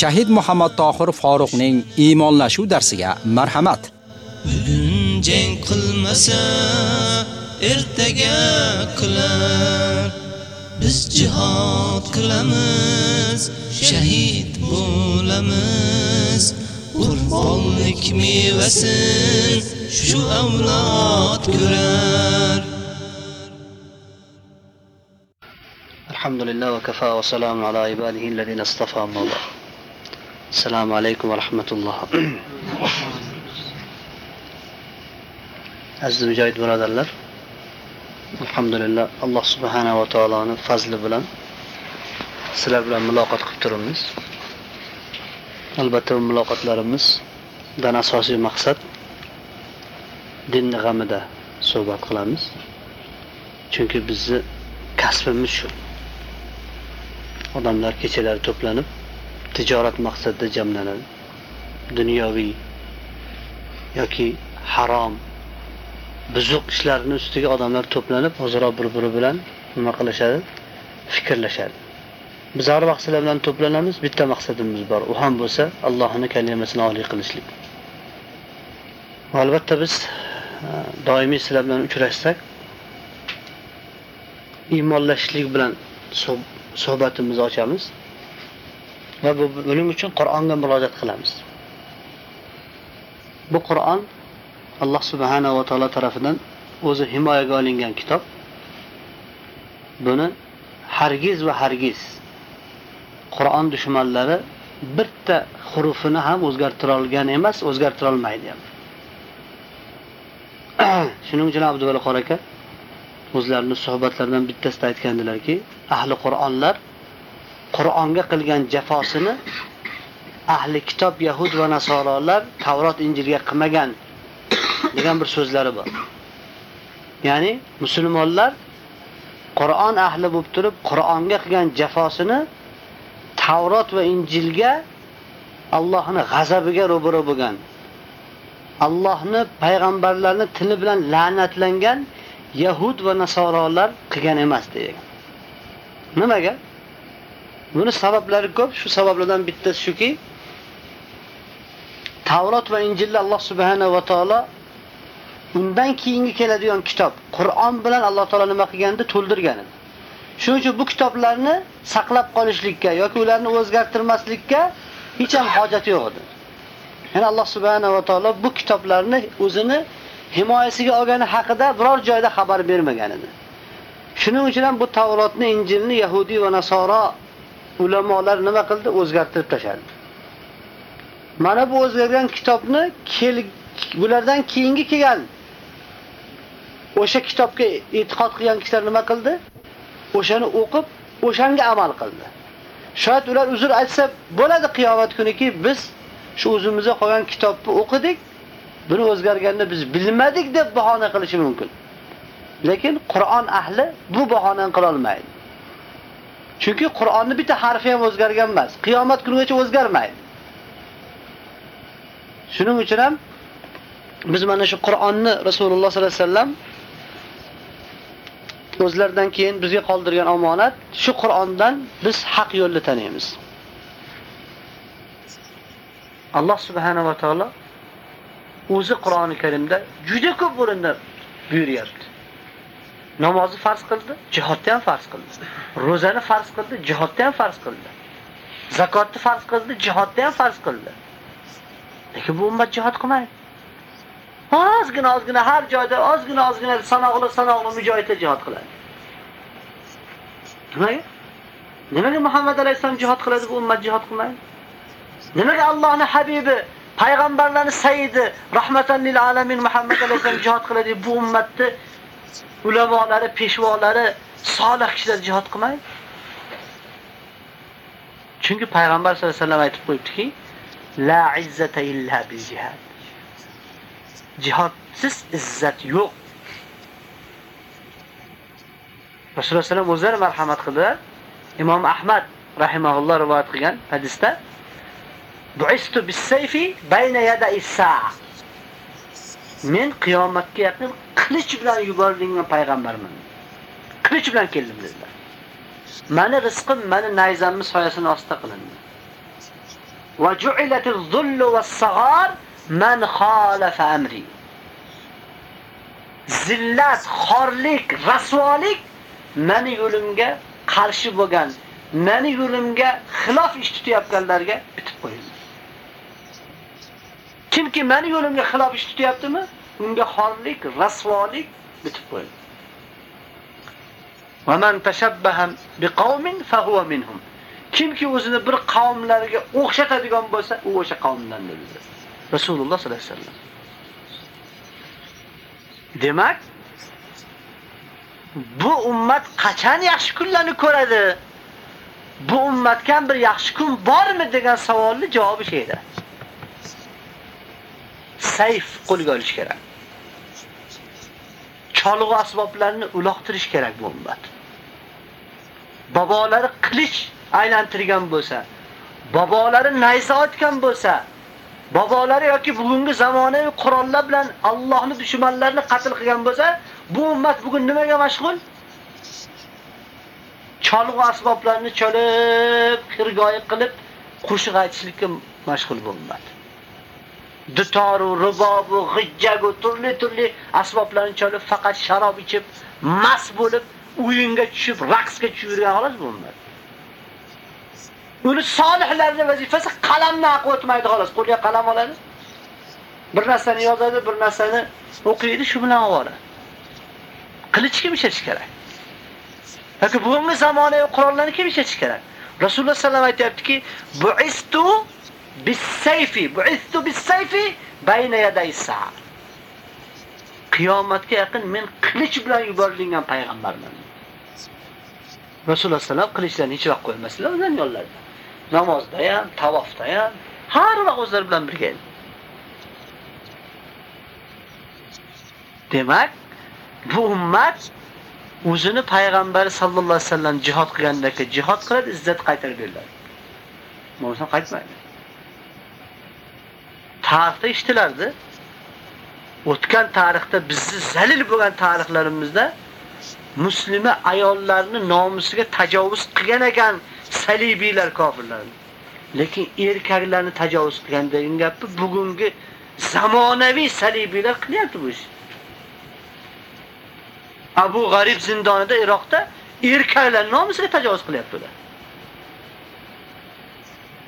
Shahid Muhammad Tohir Faruqning iymonlashuv darsiga marhamat. Bugun jang qilmasa ertaga qilar biz jihad qilamiz shahid bo'lamiz qurbonlik mevasin shu avlod ko'rar الحمد لله وكفى وسلام على عباده الذين اصطفى أما بعد Selamun Aleyküm ve Rahmetullah. Aziz mücahid braderler, Elhamdülillah Allah Subhanahu ve Teala'nın fazli bilen sizler bilen mülaqat qilib turibmiz. Albatta bu mülaqatlarimizdan asosiy maqsad dinni g'amida suhbat qilamiz. Chunki bizni kasbimiz shu. Odamlar kechalari to'planib tijorat maqsadida jamlanadi. Dunyoviy yoki harom buzuq ishlarni ustiga odamlar to'planib o'zaro bir biri bilan nima qilishadi? Fikrlashadi. Biz har vaqt sizlar bilan to'planamiz bitta maqsadimiz bor. U ham bo'lsa allohni kalimasini oliy qilishlik. Albatta biz e, doimiy sizlar bilan uchrashsak iymonlashishlik bilan suh- suhbatimizni ochamiz. Va bu buning uchun qur'onga murojaat qilamiz. Bu qur'on alloh subhanahu va taolo tarafidan o'zi himoyaga olingan kitob. Buni hargiz va hargiz qur'on dushmanlari bitta hurufini ham o'zgartira olgan emas o'zgartira olmaydi ham. Shuning uchun abduvali qori aka o'zlarini suhbatlaridan bittasida aytgandilarki ahli qur'onlar qur'onga qilgan jafosini ahli kitob yahud va nasorolar tavrot injilga qilmagan degan bir so'zlari bor. Ya'ni musulmonlar qur'on ahli bo'lib turib qur'onga qilgan jafosini tavrot va injilga Allohning g'azabiga ro'baro bo'lgan allohni payg'ambarlarni tili bilan la'natlangan yahud va nasorolar qilgan emas degan. Nimaga? Buni sabablari ko'p. Shu sabablardan bittasi shuki tavrot va injilni alloh subhanahu va taolo undan keyingi keladigan kitob qur'on bilan alloh taolo nima qilganda to'ldirgan edi. Shuning uchun bu kitoblarni saqlab qolishlikka yoki ularni o'zgartirmaslikka hech ham hojati yo'q edi. Ya'ni alloh subhanahu va taolo bu kitoblarni o'zini himoyasiga olgani haqida biror joyda xabar bermagan edi. Shuning uchun ham bu tavrotni injilni Yahudi va nasoro ulamolar nima qildi? O'zgartirib tashladi. Mana bu o'zgargan kitobni kel bulardan keyingi kelgan. O'sha kitobga e'tiqod qilgan kishilar nima qildi? O'shani o'qib o'shanga amal qildi. Shoyat ular uzr aytsa bo'ladi qiyomat kuniki biz shu o'zimizga qolgan kitobni o'qidik buni o'zgarganda biz bilmadik deb bahona qilishi mumkin. Lekin qur'on ahli bu bahonani qila olmaydi chunki qur'onni bitta harfi ham o'zgargan emas. Qiyomat kunigacha o'zgarmaydi. Shuning uchun ham biz mana shu qur'onni rasululloh sollallohu alayhi vasallam o'zlaridan keyin bizga qoldirgan omonat shu qur'ondan biz haq yo'lni taniymiz. Alloh subhanahu va taolo o'zi qur'oni karimda juda ko'p o'rinda buyuryapti. Namozni farz qildi jihodni ham farz qildi. Ro'zani farz qildi jihodni ham farz qildi. Zakotni farz qildi jihodni ham farz qildi. Lekin bu ummat jihod qilmaydi. Ozgina ozgina har joyda ozgina ozgina sanoqli sanoqli mujohidlar jihod qiladi. Nimaga? Nimaga muhammad alayhissalom jihod qiladi bu ummat jihod qilmaydi? Nimaga allohni habibi payg'ambarlarni sayyidi rahmatan lil alamin muhammad alayhissalom jihod qiladi bu ummatni ulamolari peshvolari solih kishilar jihad qilmaydi chunki payg'ambar sollallohu alayhi vasallam aytib qo'yibdiki la izzata illa bil jihad Jihadsiz izzat yo'q. Rasululloh sallam o'zlari marhamat qildilar. Imom Ahmad rahimahulloh rivoyat qilgan hadisda Bu'istu bis-sayfi bayna yaday sa'a. Men qiyomatga yaqin qilich bilan yuborilgan payg'ambarman. Qilich bilan keldim dedilar. Mani rizqim mani nayzamni soyasini ostida qilindi. Va ju'ilatiz-zullu was-sagar man khalafa amri. Zillat, xorlik, rasvolik meni yo'limga qarshi bo'lgan, meni yo'limga xilof ish tutayotganlarga bitib qo'yildi. Kimki meni yo'limga xilof ish tutyaptimi, unga xorlik, rasvolik bitib qo'yildi. Va man tashabbaha biqaumin fa huwa minhum. Kimki o'zini bir qavmlarga o'xshatadigan bo'lsa, u o'sha qavmdan dedi. Rasululloh sollallohu alayhi vasallam. Demak, bu ummat qachon yaxshi kunlarni ko'radi? Bu ummatga bir yaxshi kun bormi degan savolni javobi shu edi. Sayf qo'lga olish kerak. Cholg'u asboblarni uloqtirish kerak bu ummat. Bobolari qilich aylantirgan bo'lsa, bobolari naysa otgan bo'lsa, bobolari yoki bugungi zamonaviy qurollar bilan Allohning dushmanlarini qatl qilgan bo'lsa, bu ummat bugun nimaga mashg'ul? Cholg'u asboblarni cholib, kirgoyi qilib, qo'shiq aytishlikka mashg'ul bu ummat. Dutoru, rubobu, va turli-turli asboblarni cholib faqat sharob ichib, mas bo'lib, o'yinga tushib, raqsga tushib yurgan xolos bu ummat. Uni solihlarning vazifasi qalamdan aqib o'tmaydi xolos. Qo'lga qalam oladi. Bir narsani yozadi, bir narsani o'qiydi, shu bilan ovora. Qilich kim ishlatish kerak? Yoki bugungi zamonaviy qurollarni kim ishlatish kerak? Rasululloh sallallohu alayhi vasallam aytayaptiki, "Bu'istu bis-sayfi, bu'istu bis-sayfi bayna yaday sa'a." Qiyomatga yaqin men qilich bilan yuborilgan payg'ambarman. Rasululloh sallam qilichlarni hech vaqt qo'ymasdilar o'zlarining yo'llarda. Namozda ham, tavofda ham, har vaqt o'zlari bilan birga edi. Demak, bu ummat o'zini payg'ambari sallallohu alayhi vasallam jihod qilgandagi jihod qiladi, izzat qaytarib beriladi. Bo'lmasa qaytmaydi. Tarixda eshitilardi. O'tgan tarixda bizni zalil bo'lgan tarixlarimizda musulma ayollarni nomusiga tajovuz qilgan ekan salibiylar kofirlar. Lekin erkaklarni tajovuz qilgan degan gapni bugungi zamonaviy salibiylar qilyapti bu ishni. Abu G'arib zindonida Iroqda erkaklar nomusiga tajovuz qilyapti ular.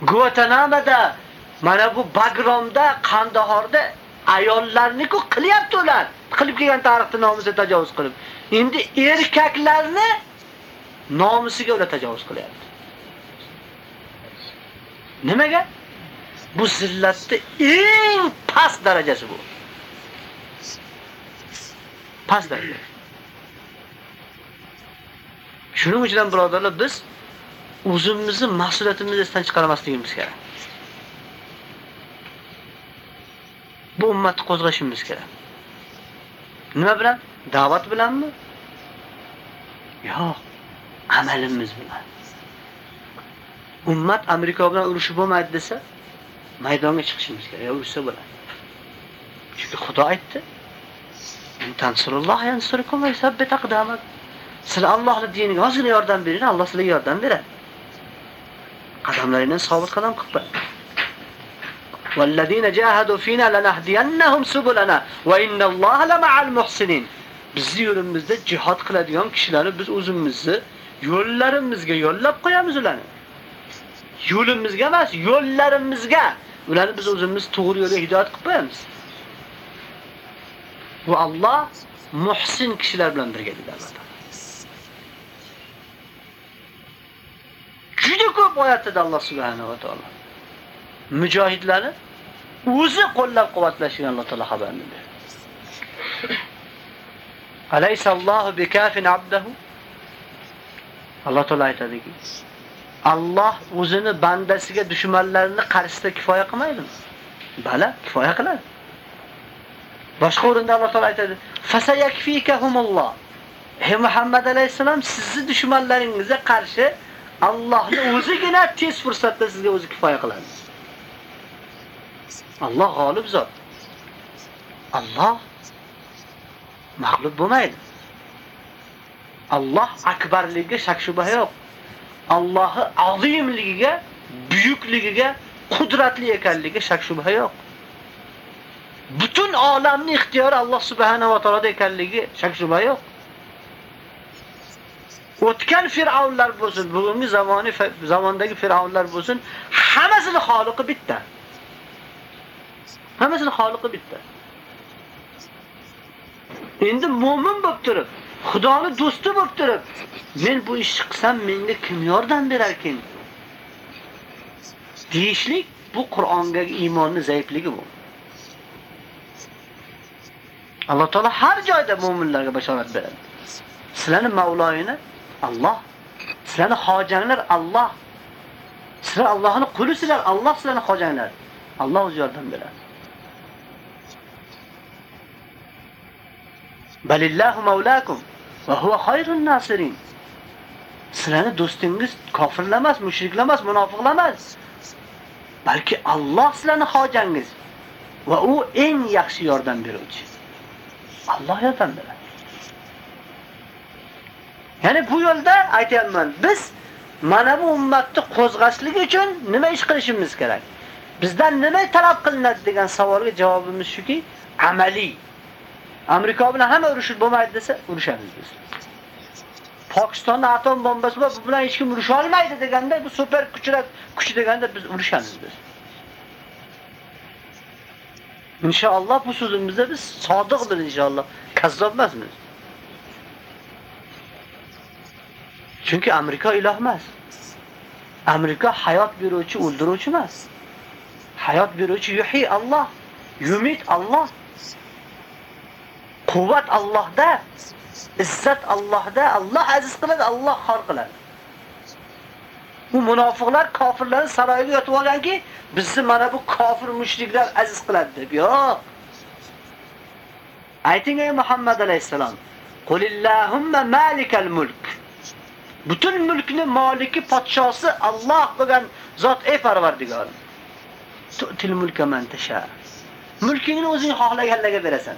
Guantanamada, mana bu Bagromda, Qandahorda ayollarni-ku qilyapti ular. Qilib kelgan tarixda nomusiga tajovuz qilib. Endi erkaklarni nomusiga ular tajovuz qilyapti. Nimaga? Bu zillatda eng past darajasi bu. Past daraja. Shuning uchun birodarlar biz o'zimizni mas'uliyatimizni esdan chiqarmasligimiz kerak. Bu ummatni qo'zg'ashimiz kerak. Nima bilan? Da'vat bilanmi? Yo'q, amalimiz bilan. Ummat Amerika bilan urushib bo'lmaydi desa, maydonga chiqishimiz kerak, urushsa bo'ladi. Chunki Xudo aytdi: tansurulloh yansurukum va yusabbit aqdamak." Sizlar Allohning diniga ozgina yordam bering, Alloh sizlarga yordam beradi. Qadamlaringni sobit qadam qilib qo'yadi. والذين جاهدوا فينا لنهدينهم سبلنا ve الله لمع المحسنين Biz yo'limizda jihad qiladigan kishilarni biz o'zimizni yo'llarimizga yo'llab qo'yamiz ularni. Yo'limizga emas, yo'llarimizga. Ularni biz o'zimiz to'g'ri yo'lga hidoyat qilib qo'yamiz. Bu Alloh muhsin kishilar bilan birga dedi Alloh. Juda ko'p oyatda Alloh subhanahu va taolo mujohidlarni o'zi qo'llab-quvvatlashini Alloh taolo xabarini berdi. Alaysallohu bikafin abdahu? Alloh taolo aytadiki, Alloh o'zini bandasiga dushmanlarini qarshisida kifoya qilmaydimi? Bala, kifoya qiladi. Boshqa o'rinda Alloh taolo aytadi: "Fasayakfikahumulloh." Ey Muhammad alayhisalom, sizni dushmanlaringizga qarshi Allohning o'zigina tez fursatda sizga o'zi kifoya qiladi. Alloh g'olib zot. Alloh mag'lub bo'lmaydi. Alloh akbarligiga shak shubha yo'q. Allohning azimligiga, buyukligiga, qudratli ekanligiga shak shubha yo'q. Butun olamning ixtiyori Alloh subhanahu va taoloda ekanligi shak shubha yo'q. O'tgan fir'avnlar bo'lsin, bugungi zamoni zamondagi fir'avnlar bo'lsin, hammasini xoliqi bitta. Hammasini xoliqi bitta. Endi mu'min bo'lib turib, Xudoni do'sti bo'lib turib, men bu ishni qilsam menga kim yordam berar ekan? Deyishlik bu Qur'onga iymonning zaifligi bu. Alloh taolo har joyda mu'minlarga bashorat beradi. Sizlarning Mavloyini Alloh. Sizlarning hojanglar Alloh. Sizlar Allohning qulisizlar, Alloh sizlarning hojanglar. Alloh o'zi yordam beradi. Balillahu mavlakum va huwa khayrun nasirin. Sizlarning do'stingiz kofirlar emas, mushriklar emas, munofiqlar emas. Balki Alloh sizlarning hojangiz va u eng yaxshi yordam beruvchi. Alloh yordam beradi. Ya'ni bu yo'lda aytayapman, biz mana bu ummatni qo'zg'ashlik uchun nima ish qilishimiz kerak? Bizdan nima talab qilinadi degan savolga javobimiz shuki, amaliy. Amerika bilan hamma urushib bo'lmaydi desa, urushamiz biz. Pokistonda atom bombasi bor, bu bilan hech kim urusha olmaydi deganda, bu super kuchlar kuchi deganda biz urushamiz biz. Inshaalloh bu so'zimizda biz sodiq inshaalloh, kazzob emasmiz. Chunki Amerika iloh emas. Amerika hayot beruvchi, o'ldiruvchi emas. Hayot beruvchi yuhi Alloh, yumit Alloh. Quvvat Allohda, izzat Allohda, Alloh aziz qiladi, Alloh xor qiladi. Bu munofiqlar kofirlarning saroyiga yotib olganki, bizni mana bu kofir mushriklar aziz qiladi deb. Yo'q. Ayting ey Muhammad alayhisalom, Qulillahumma malikal mulk. Butun mulkni moliki podshosi Alloh bo'lgan zot ey Parvardigor. Tu'til mulka man tasha. Mulkingni o'zing xohlaganlarga berasan.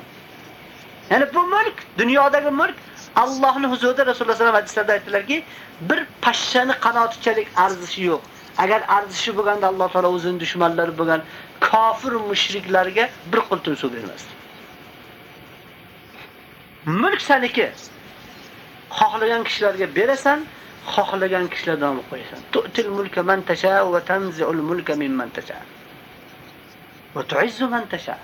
Ya'ni bu mulk, dunyodagi mulk Allohning huzurida Rasululloh sollallohu alayhi vasallam hadislarda aytdilarki, bir pashshani qanotichalik arzishi yo'q. Agar arzishi bo'lganda Alloh taolo o'zining dushmanlari bo'lgan kofir mushriklarga bir qultum suv bermasdi. Mulk saniki. Xohlagan kishilarga berasan, xohlagan kishilardan olib qo'yasan. Tu'til mulka man tasha va tanzi'ul mulka mimman tasha. Va tu'izzu man tasha.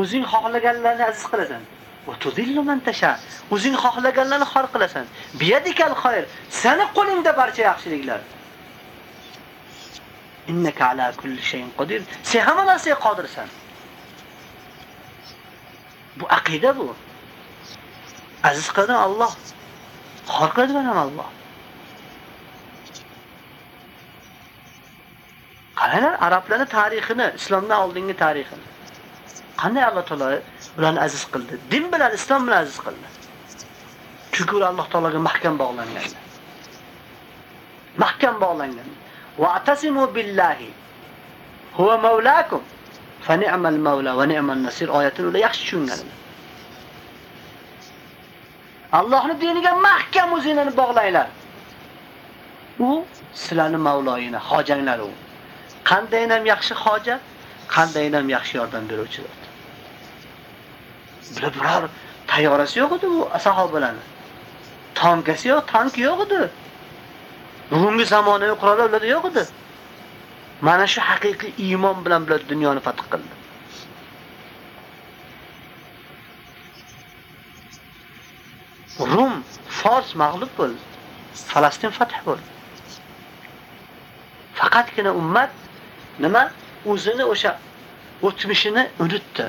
O'zing xohlaganlarni aziz qilasan. Va tudillu man tasha. O'zing xohlaganlarni xor qilasan. Biyadikal xayr. Seni qo'lingda barcha yaxshiliklar. Innaka ala kulli shay'in qodir. Sen hamma narsaga qodirsan. Bu aqida bu. Aziz qilgan Alloh. Xor qiladigan ham Alloh. Qaranglar arablarning tarixini, islomdan oldingi tarixini. Qanday Alloh taolo ularni aziz qildi? Din bilan, islom bilan aziz qildi. Chunki ular Alloh taologa mahkam bog'langanlar. Mahkam bog'langanlar. Va atasimu billahi huwa mawlakum fa ni'mal mawla va ni'mal nasir oyatini ular yaxshi tushunganlar. Allohning diniga mahkam o'zinglarni bog'langlar. U sizlarning mavloyini, hojanglar u. Qandayin ham yaxshi hoja, qandayin ham yaxshi yordam beruvchi zot. Biror tayyorasi yo'q edi bu sahobalarni. Tankasi yo'q, tank yo'q edi. Bugungi zamonaviy qurollar ularda yo'q edi. Mana shu haqiqiy iymon bilan bular dunyoni fath qildi. Rum, Fors mag'lub bo'ldi. Falastin fath bo'ldi. Faqatgina ummat nima? O'zini o'sha o'tmishini unutdi.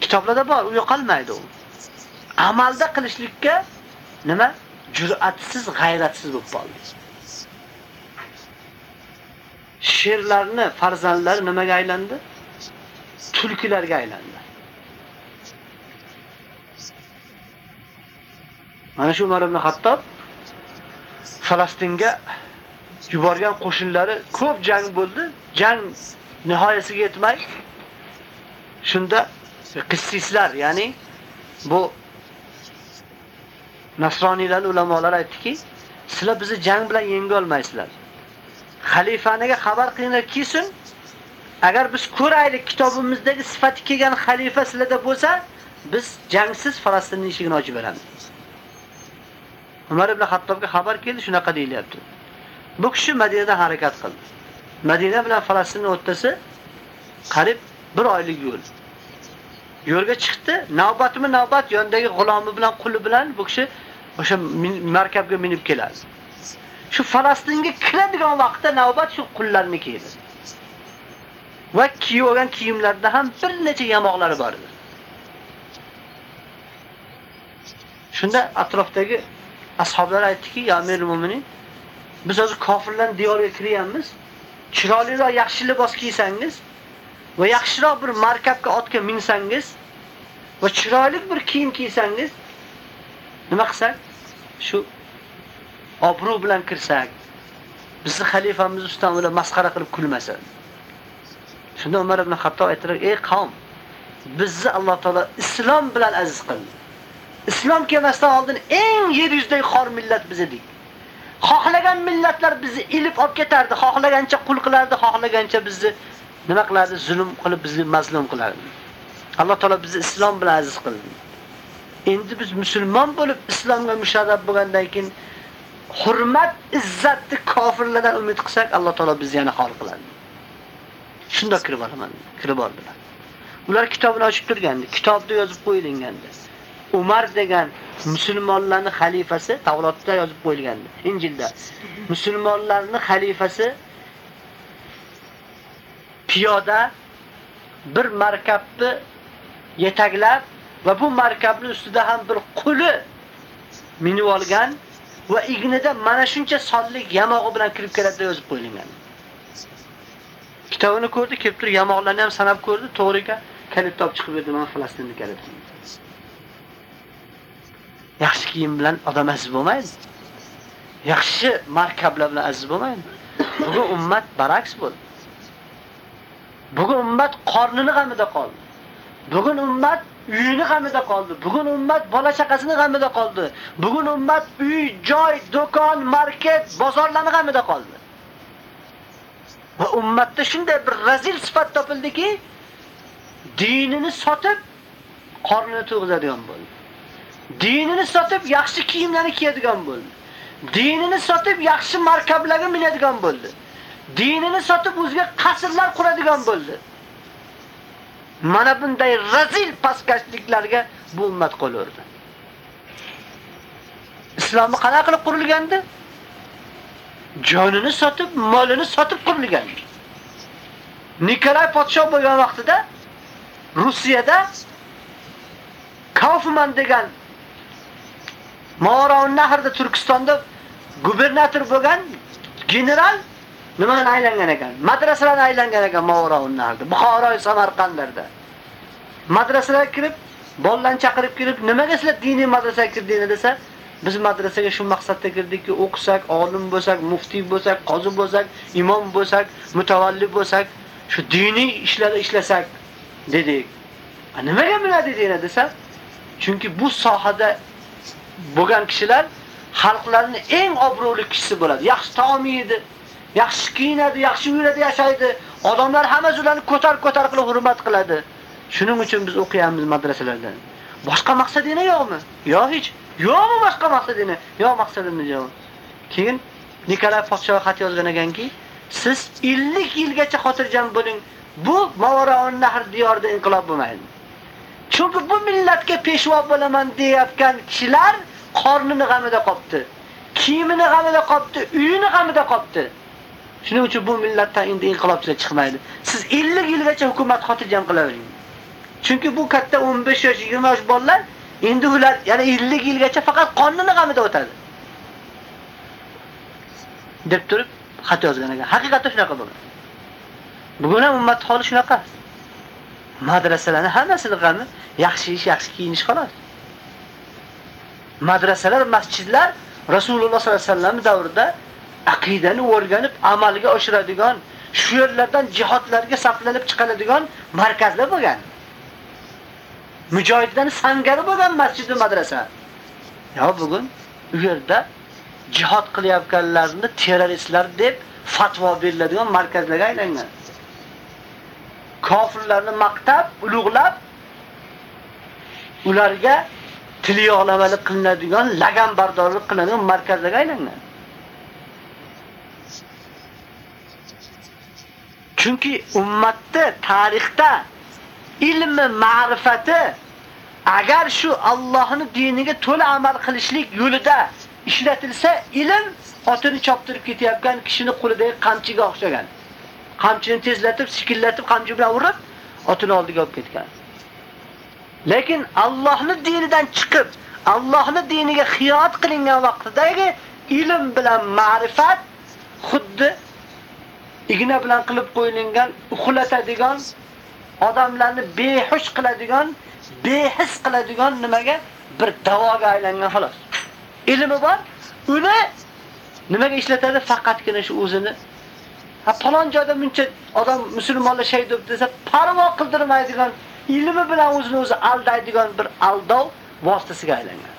Kitoblarda bor, u yo'qolmaydi u. Amalda qilishlikka nima? Jur'atsiz, g'ayratsiz bo'lib qoldi. Sherlarni farzandlar nimaga aylandi? Tulkilarga aylandi. Mana shu Umar ibn Falastinga yuborgan qo'shinlari ko'p jang bo'ldi. Jang nihoyasiga yetmay shunda qissislar, ya'ni bu nasroniylar ulamolar aytdiki, sizlar bizni jang bilan yenga olmaysizlar. Xalifaniga xabar qilinglar kelsin. Agar biz ko'raylik kitobimizdagi sifati kelgan xalifa sizlarda bo'lsa, biz jangsiz falastinni eshigini ochib beramiz. Umar ibn Xattobga xabar keldi, shunaqa deyilyapti. Bu kishi Madinadan harakat qildi. Madina bilan falastinni o'rtasi qariyb 1 oylik yo'l. Yo'lga chiqdi, navbatmi navbat yondagi g'ulomi bilan quli bilan bu kishi o'sha markabga minib keladi. Shu Falastinga kiradigan vaqtda navbat shu qullarniki edi. Va kiyib olgan kiyimlarda ham bir necha yamoqlari bor edi. Shunda atrofdagi ashoblar aytdiki, "Ya Amir mu'minin, biz hozir kofirlar diyoriga kiryapmiz. Chiroyliroq yaxshi libos kiysangiz va yaxshiroq bir markabga otga minsangiz va chiroyli bir kiyim kiysangiz, nima qilsak? Shu obro' bilan kirsak, bizni xalifamiz ustidan ular masxara qilib kulmasa. Shunda Umar ibn Xattob aytdilar: "Ey qavm, bizni Alloh taolo islom bilan aziz qildi. Islom kelmasdan oldin eng yer yuzidagi xor millat biz edik. Xohlagan millatlar bizni ilib olib ketardi, xohlagancha qul qilardi, xohlagancha bizni nima qiladi Zulm qilib bizni mazlum qiladi Alloh taolo bizni islom bilan aziz qildi. Endi biz musulmon bo'lib islomga musharraf bo'lgandan keyin hurmat, izzatni kofirlardan umid qilsak, Alloh taolo bizni yana xor qiladi. Shunda kirib olaman, kirib oldilar. Ular kitobini ochib turgandi, kitobda yozib qo'yilgandi. Umar degan musulmonlarning xalifasi Tavrotda yozib qo'yilgandi, Injilda. Musulmonlarning xalifasi piyoda bir markabni yetaklab va bu markabning ustida ham bir quli minib olgan va ignida mana shuncha sonlik yamog'i bilan kirib keladi deb yozib qo'yilgan. Kitobini ko'rdi, kelib turib yamoqlarni ham sanab ko'rdi, to'g'riga kalit topib chiqib berdi, mana Falastinni kalit. Yaxshi kiyim bilan odam aziz bo'lmaydi. Yaxshi markablar bilan aziz bo'lmaydi. Bugun ummat baraks bo'ldi. Bugun ummat qornini g'amida qoldi. Bugun ummat uyini g'amida qoldi. Bugun ummat bola chaqasini g'amida qoldi. Bugun ummat uy, joy, do'kon, market, bozorlarni g'amida qoldi. Va ummatda shunday bir razil sifat topildiki, dinini sotib qornini to'g'izadigan bo'ldi. Dinini sotib yaxshi kiyimlarni kiyadigan bo'ldi. Dinini sotib yaxshi markablarga minadigan bo'ldi. Dinini sotib o'ziga qasrlar quradigan bo'ldi. Mana bunday razil pastkashliklarga bu ummat qo'l urdi. Islomni qana qilib qurilgandi? Jonini sotib, molini sotib qurilgan. Nikolay podshoh bo'lgan vaqtida Rossiyada Kaufman degan Moron nahrda Turkistonda gubernator bo'lgan general nimani aylangan ekan? Madrasalarni aylangan ekan Moron nahrda, Buxoro, Samarqandlarda. Madrasalarga kirib, bolalarni chaqirib kirib, nimaga sizlar diniy madrasaga kirdingiz desa, biz madrasaga shu maqsadda kirdikki, o'qisak, olim bo'lsak, muftiy bo'lsak, qozi bo'lsak, imom bo'lsak, mutavalli bo'lsak, shu diniy ishlarda ishlasak dedik. A Nimaga biladi dedingiz desa, chunki bu sohada bo'lgan kishilar xalqlarning eng obro'li kishisi bo'ladi. Yaxshi taom yeydi, yaxshi kiyinadi, yaxshi yuradi, yashaydi. Odamlar hamma ularni ko'tar-ko'tar qilib hurmat qiladi. Shuning uchun biz o'qiyamiz madrasalarda. Boshqa maqsadini yo'qmi? Yo'q hech. Yo'qmi boshqa maqsadini? Yo'q maqsadimiz yo'q. Keyin Nikolay podshoh xat yozgan ekanki, siz 50 yilgacha xotirjam bo'ling. Bu Mavaraon nahr diyorida inqilob bo'lmaydi. Chunki bu millatga peshvo bo'laman deyotgan kishilar qornini g'amida qopti. Kiyimini g'amida qopti, uyini g'amida qopti. Shuning uchun bu millatdan endi inqilobchilar chiqmaydi. Siz 50 yilgacha hukumat xotirjam qilavering. Chunki bu katta 15 yosh, 20 yosh bolalar endi ular yana 50 yilgacha faqat qonunni g'amida o'tadi. deb turib xat yozgan ekan. Haqiqatda shunaqa bo'lgan. Bugun ham ummat holi shunaqa. Madrasalarni hammasini g'ami yaxshi ish, yaxshi kiyinish xolos. madrasalar, masjidlar Rasululloh sollallohu alayhi vasallam davrida aqidani o'rganib amalga oshiradigan, shu yerlardan jihodlarga saflanib chiqadigan markazlar bo'lgan. Mujohidlarning sangari bo'lgan masjid va madrasa. Yo bugun u yerda jihod qilayotganlarni terroristlar deb fatvo beriladigan markazlarga aylangan. Kofirlarni maqtab, ulug'lab ularga tilyoqlamalik qilinadigan, laganbardorlik qilinadigan markazlarga aylangan. Chunki ummatda tarixda ilmi, ma'rifati agar shu Allohning diniga to'la amal qilishlik yo'lida ishlatilsa, ilm otini choptirib ketayotgan kishini qo'lidagi qamchiga o'xshagan. Qamchini tezlatib, sikillatib, qamchi bilan urib, otini oldiga olib ketgan. Lekin Allohning dinidan chiqib, Allohning diniga xiyonat qilingan vaqtidagi ilm bilan ma'rifat xuddi igna bilan qilib qo'yilgan, uxlatadigan, odamlarni behush qiladigan, behis qiladigan nimaga bir davoga aylangan xolos. Ilmi bor, uni nimaga ishlatadi? Faqatgina shu o'zini ha falon joyda muncha odam musulmonlar shahid deb desa, parvo qildirmaydigan, ilmi bilan o'zini o'zi aldaydigan bir aldov vositasiga aylangan.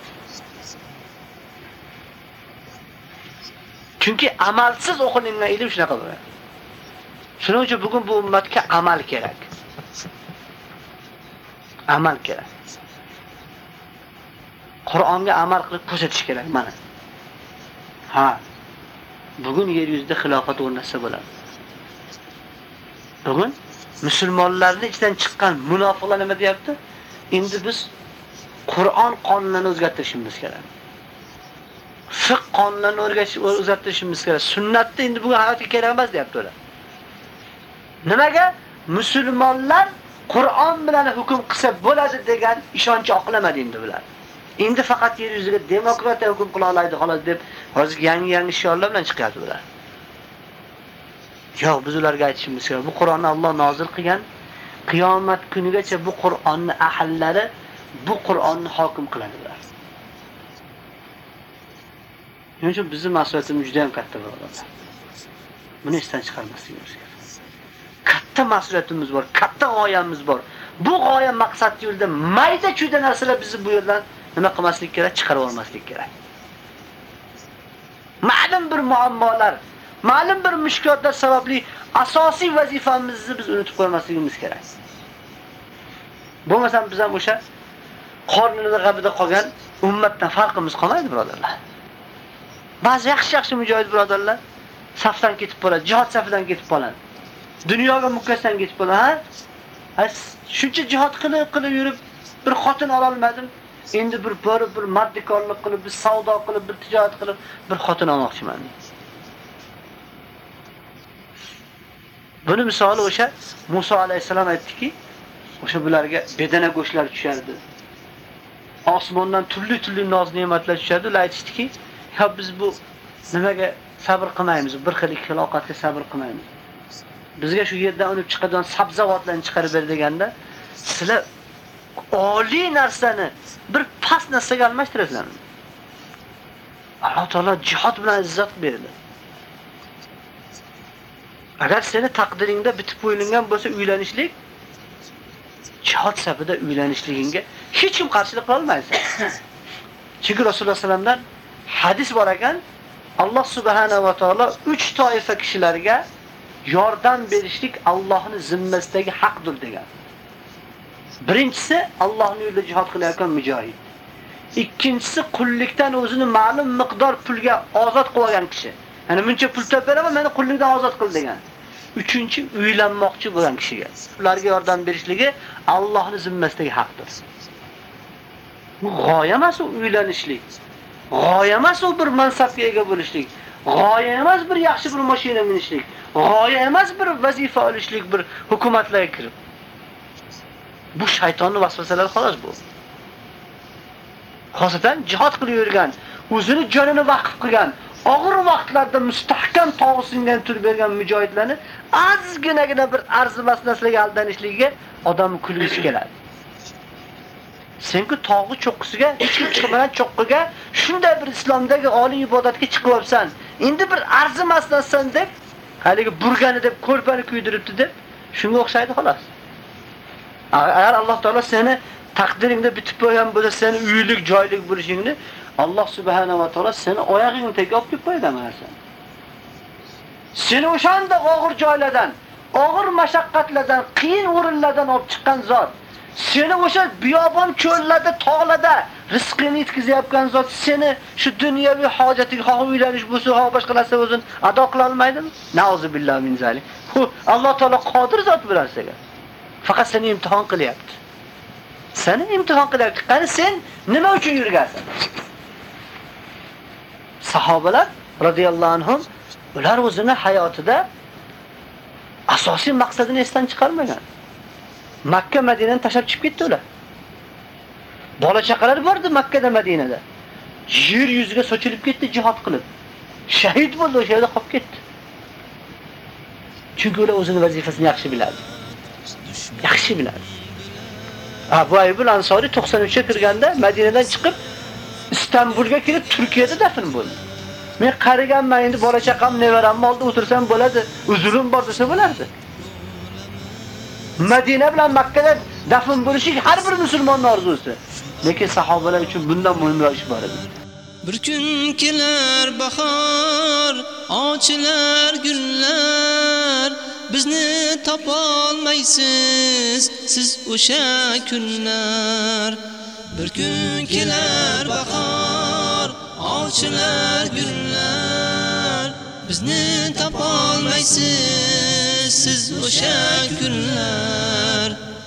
Chunki amalsiz o'qilingan ilm shunaqa bo'ladi. Shuning uchun bugun bu ummatga amal kerak. Amal kerak. Qur'onga amal qilib ko'rsatish kerak mana. Ha. Bugun yer yuzida xilofat o'rnatsa bo'ladi. Bugun musulmonlarning ichidan chiqqan munofiqlar nima deyapti? Endi biz Qur'on qonunini o'zgartirishimiz kerak. Fiqh qonunlarini o'zgartirishimiz kerak. Sunnatni endi bu hayotga kerak emas deyapti ular. Nimaga? Musulmonlar Qur'on bilan hukm qilsa bo'ladi degan ishonch oqlamadi endi bular. Endi faqat yer yuziga demokratiya hukm qila oladi xolos deb hozir yangi-yangi shiorlar bilan chiqyapti bular. Yo'q, biz ularga aytishimiz kerak. Bu Qur'onni Alloh nozil qilgan. Qiyomat kunigacha bu Qur'onni ahllari bu Qur'onni hokim qiladilar. Shuning uchun bizning mas'uliyatimiz juda ham katta bo'ladi. Buni esdan chiqarmasligimiz kerak. Katta mas'uliyatimiz bor, katta g'oyamiz bor. Bu g'oya maqsad yo'lida mayda-chuyda narsalar bizni bu yerdan nima qilmaslik kerak, chiqarib olmaslik kerak. Ma'lum bir muammolar, ma'lum bir mushkulotlar sababli asosiy vazifamizni biz unutib qo'ymasligimiz kerak. Bo'lmasa biz ham o'sha qornini g'abida qolgan ummatdan farqimiz qolmaydi, birodarlar. Ba'zi yaxshi-yaxshi mujohid birodarlar safdan ketib qoladi, jihad safidan ketib qoladi. Dunyoga mukassangich ketib qoladi. Shuncha jihad qilib qilib yurib bir xotin ola olmadim. Endi bir borib bir maddikorlik qilib, bir savdo qilib, bir tijorat qilib bir xotin olmoqchiman. Buni misoli o'sha Musa alayhisalom aytdiki, o'sha bularga bedana go'shtlar tushardi. Osmondan turli-turli noz ne'matlar tushardi. Ular aytishdiki, "Ya biz bu nimaga sabr qilmaymiz? Bir xil ikki xil ovqatga sabr qilmaymiz. Bizga shu yerdan unib chiqadigan sabzavotlarni chiqarib ber deganda, sizlar oliy narsani bir past narsaga almashtirasizlar. Alloh taolo jihad bilan izzat berdi. Agar seni taqdiringda bitib qo'yilgan bo'lsa uylanishlik, jihad safida uylanishligingga hech kim qarshilik qila olmaydi. Chunki Rasululloh sallamdan hadis bor ekan, Alloh subhanahu va taolo 3 toifa kishilarga yordam berishlik Allohning zimmasidagi haqdir degan. Birinchisi Allohning yo'lida jihad qilayotgan mujohid. Ikkinchisi qullikdan o'zini ma'lum miqdor pulga ozod qilib olgan kishi. Ya'ni buncha pul topib beraman, meni qullikdan ozod qil degan. Uchinchi uylanmoqchi bo'lgan kishiga. Ularga yordam berishligi Allohning zimmasidagi haqdir. Bu g'oya emas u uylanishlik. G'oya emas u bir mansabga ega bo'lishlik. G'oya emas bir yaxshi bir mashina minishlik. G'oya emas bir vazifa olishlik, bir hukumatlarga kirib. Bu shaytonning vasvasalari xolos bu. Xosatan jihad qilib yurgan, o'zini jonini vaqf qilgan, og'ir vaqtlarda mustahkam tog'singan turib bergan mujohidlarni ozginagina bir arzimas narsaga aldanishligiga odam kulgisi keladi. Senku tog'i cho'qqisiga, hech kim chiqmagan cho'qqiga shunday bir islomdagi oliy ibodatga chiqyapsan. Endi bir arzimasdan deb, haligi burgani deb ko'rpani kuydiribdi deb, shunga o'xshaydi xolos. Agar Alloh taolo seni taqdiringda bitib qo'ygan bo'lsa, seni uylik, joylik bo'lishingni Alloh subhanahu va taolo seni oyog'ingni tega olib kelib qo'yadi mana sen. Seni o'shanda og'ir joylardan, og'ir mashaqqatlardan, qiyin o'rinlardan olib chiqqan zot Seni o'sha biyobon cho'llarda, tog'larda rizqini yetkazayotgan zot seni shu dunyoviy hojating, xoh uylanish bo'lsa, xoh boshqa narsa bo'lsin, ado qila olmaydimi? Nauzu billahi min zalik. Hu Alloh taolo qodir zot bu narsaga. Faqat seni imtihon qilyapti. Seni imtihon qilyapti. Qani sen nima uchun yurgansan? Sahobalar radhiyallohu anhum ular o'zini hayotida asosiy maqsadini esdan chiqarmagan. Makka Madinani tashlab chiqib ketdi ular. Bola chaqalar bordi Makkada Madinada. Yer yuziga sochilib ketdi jihad qilib. Shahid bo'ldi o'sha yerda qolib ketdi. Chunki ular o'zining vazifasini yaxshi biladi. Yaxshi biladi. Abu Ayyub al-Ansori 93 ga kirganda Madinadan chiqib Istanbulga kelib Turkiyada dafn bo'ldi. Men qariganman, endi bola chaqam, nevaramni oldi o'tirsam bo'ladi, uzrim bor desa bo'lardi. Madina bilan Makkada dafn bo'lishi har bir musulmonning orzusi. Lekin sahobalar uchun bundan muhimroq ish bor edi. Bir kun kelar bahor, ochilar gullar, bizni topolmaysiz siz o'sha kunlar. Bir kun kelar bahor, ochilar gullar, bizni topolmaysiz siz o'sha kunlar.